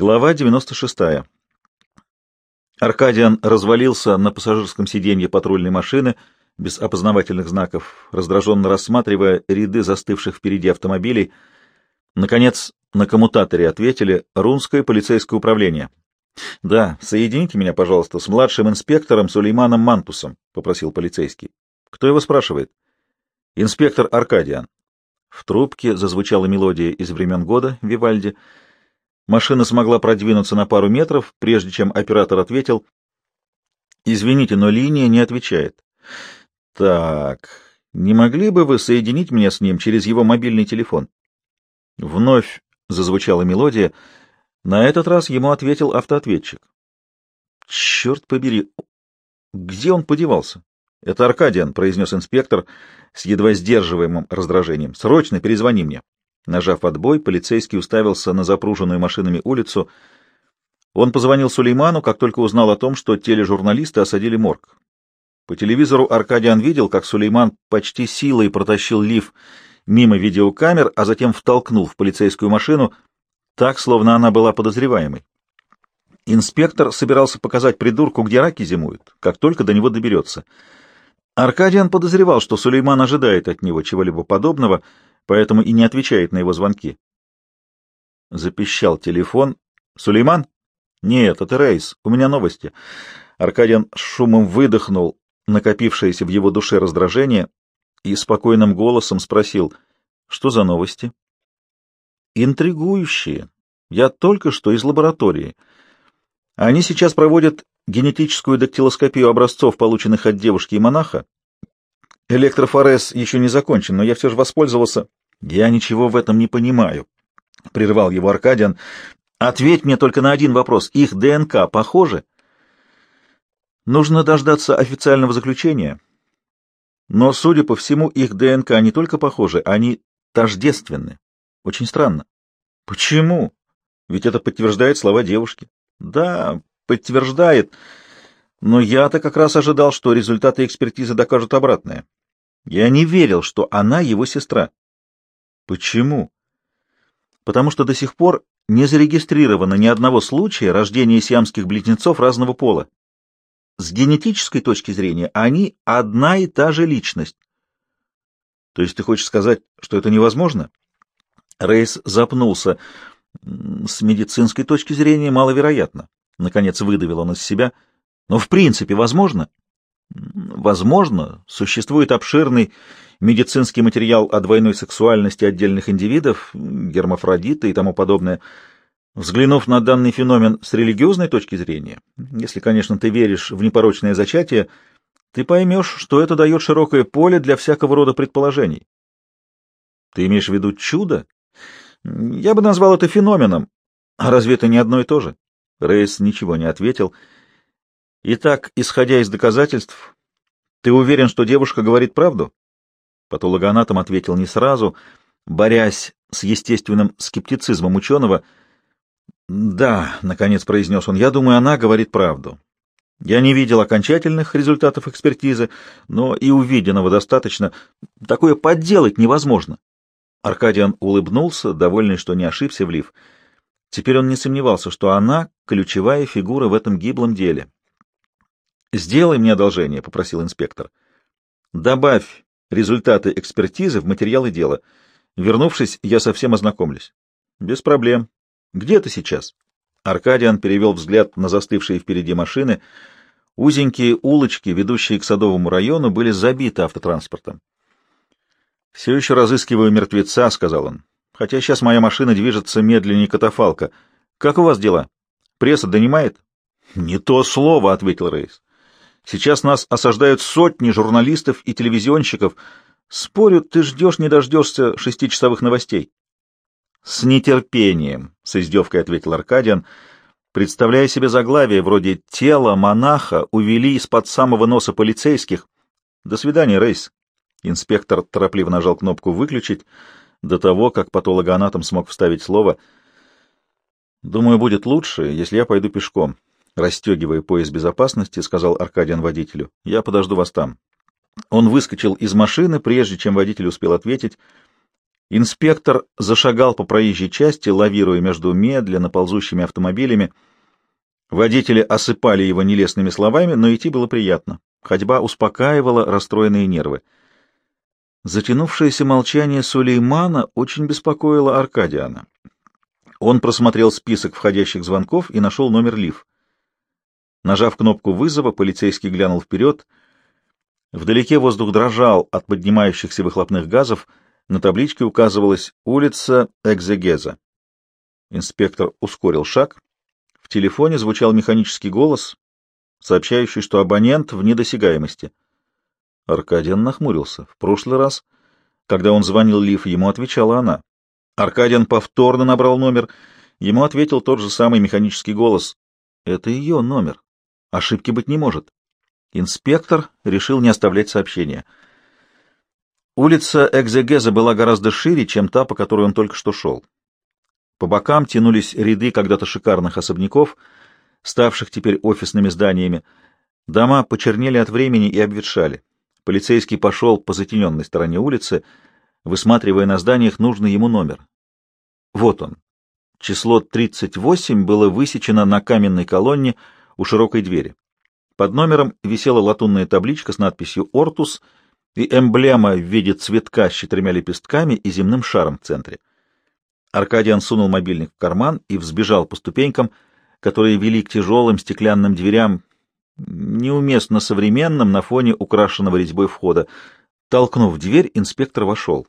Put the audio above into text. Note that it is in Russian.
Глава 96. Аркадиан развалился на пассажирском сиденье патрульной машины без опознавательных знаков, раздраженно рассматривая ряды застывших впереди автомобилей. Наконец, на коммутаторе ответили «Рунское полицейское управление». «Да, соедините меня, пожалуйста, с младшим инспектором Сулейманом Мантусом», — попросил полицейский. «Кто его спрашивает?» «Инспектор Аркадиан». В трубке зазвучала мелодия из времен года Вивальди — Машина смогла продвинуться на пару метров, прежде чем оператор ответил. «Извините, но линия не отвечает». «Так, не могли бы вы соединить меня с ним через его мобильный телефон?» Вновь зазвучала мелодия. На этот раз ему ответил автоответчик. «Черт побери! Где он подевался?» «Это Аркадиан», — произнес инспектор с едва сдерживаемым раздражением. «Срочно перезвони мне». Нажав отбой, полицейский уставился на запруженную машинами улицу. Он позвонил Сулейману, как только узнал о том, что тележурналисты осадили морг. По телевизору Аркадиан видел, как Сулейман почти силой протащил лиф мимо видеокамер, а затем втолкнул в полицейскую машину, так, словно она была подозреваемой. Инспектор собирался показать придурку, где раки зимуют, как только до него доберется. Аркадиан подозревал, что Сулейман ожидает от него чего-либо подобного — поэтому и не отвечает на его звонки. Запищал телефон. «Сулейман?» «Нет, это Рейс. У меня новости». Аркадиан шумом выдохнул накопившееся в его душе раздражение и спокойным голосом спросил, «Что за новости?» «Интригующие. Я только что из лаборатории. Они сейчас проводят генетическую дактилоскопию образцов, полученных от девушки и монаха. Электрофорез еще не закончен, но я все же воспользовался я ничего в этом не понимаю, — прервал его Аркадиан. Ответь мне только на один вопрос. Их ДНК похожи? Нужно дождаться официального заключения. Но, судя по всему, их ДНК не только похожи, они тождественны. Очень странно. Почему? Ведь это подтверждает слова девушки. Да, подтверждает. Но я-то как раз ожидал, что результаты экспертизы докажут обратное. Я не верил, что она его сестра. Почему? Потому что до сих пор не зарегистрировано ни одного случая рождения сиамских близнецов разного пола. С генетической точки зрения они одна и та же личность. То есть ты хочешь сказать, что это невозможно? Рейс запнулся. С медицинской точки зрения маловероятно. Наконец выдавил он из себя. Но в принципе возможно? Возможно. Существует обширный медицинский материал о двойной сексуальности отдельных индивидов, гермафродиты и тому подобное. Взглянув на данный феномен с религиозной точки зрения, если, конечно, ты веришь в непорочное зачатие, ты поймешь, что это дает широкое поле для всякого рода предположений. Ты имеешь в виду чудо? Я бы назвал это феноменом. А разве это не одно и то же? Рейс ничего не ответил. Итак, исходя из доказательств, ты уверен, что девушка говорит правду? Патологоанатом ответил не сразу, борясь с естественным скептицизмом ученого. «Да», — наконец произнес он, — «я думаю, она говорит правду. Я не видел окончательных результатов экспертизы, но и увиденного достаточно. Такое подделать невозможно». Аркадиан улыбнулся, довольный, что не ошибся в лиф. Теперь он не сомневался, что она — ключевая фигура в этом гиблом деле. «Сделай мне одолжение», — попросил инспектор. «Добавь результаты экспертизы в материалы дела. Вернувшись, я совсем ознакомлюсь. Без проблем. Где ты сейчас? Аркадиан перевел взгляд на застывшие впереди машины. Узенькие улочки, ведущие к Садовому району, были забиты автотранспортом. «Все еще разыскиваю мертвеца», — сказал он. «Хотя сейчас моя машина движется медленнее катафалка. Как у вас дела? Пресса донимает?» «Не то слово», — ответил Рейс. Сейчас нас осаждают сотни журналистов и телевизионщиков. Спорю, ты ждешь, не дождешься шестичасовых новостей. — С нетерпением, — с издевкой ответил Аркадиан, представляя себе заглавие вроде «Тело монаха увели из-под самого носа полицейских». До свидания, Рейс. Инспектор торопливо нажал кнопку «Выключить» до того, как патологоанатом смог вставить слово. «Думаю, будет лучше, если я пойду пешком». Расстегивая пояс безопасности, сказал Аркадиан водителю, — я подожду вас там. Он выскочил из машины, прежде чем водитель успел ответить. Инспектор зашагал по проезжей части, лавируя между медленно ползущими автомобилями. Водители осыпали его нелестными словами, но идти было приятно. Ходьба успокаивала расстроенные нервы. Затянувшееся молчание Сулеймана очень беспокоило Аркадиана. Он просмотрел список входящих звонков и нашел номер Лив. Нажав кнопку вызова, полицейский глянул вперед. Вдалеке воздух дрожал от поднимающихся выхлопных газов. На табличке указывалась улица Экзегеза. Инспектор ускорил шаг. В телефоне звучал механический голос, сообщающий, что абонент в недосягаемости. Аркадиан нахмурился. В прошлый раз, когда он звонил Лив, ему отвечала она. Аркадиан повторно набрал номер. Ему ответил тот же самый механический голос. Это ее номер. Ошибки быть не может. Инспектор решил не оставлять сообщения. Улица Экзегеза была гораздо шире, чем та, по которой он только что шел. По бокам тянулись ряды когда-то шикарных особняков, ставших теперь офисными зданиями. Дома почернели от времени и обветшали. Полицейский пошел по затененной стороне улицы, высматривая на зданиях нужный ему номер. Вот он. Число 38 было высечено на каменной колонне у широкой двери. Под номером висела латунная табличка с надписью «Ортус» и эмблема в виде цветка с четырьмя лепестками и земным шаром в центре. Аркадиан сунул мобильник в карман и взбежал по ступенькам, которые вели к тяжелым стеклянным дверям, неуместно современным на фоне украшенного резьбой входа. Толкнув дверь, инспектор вошел.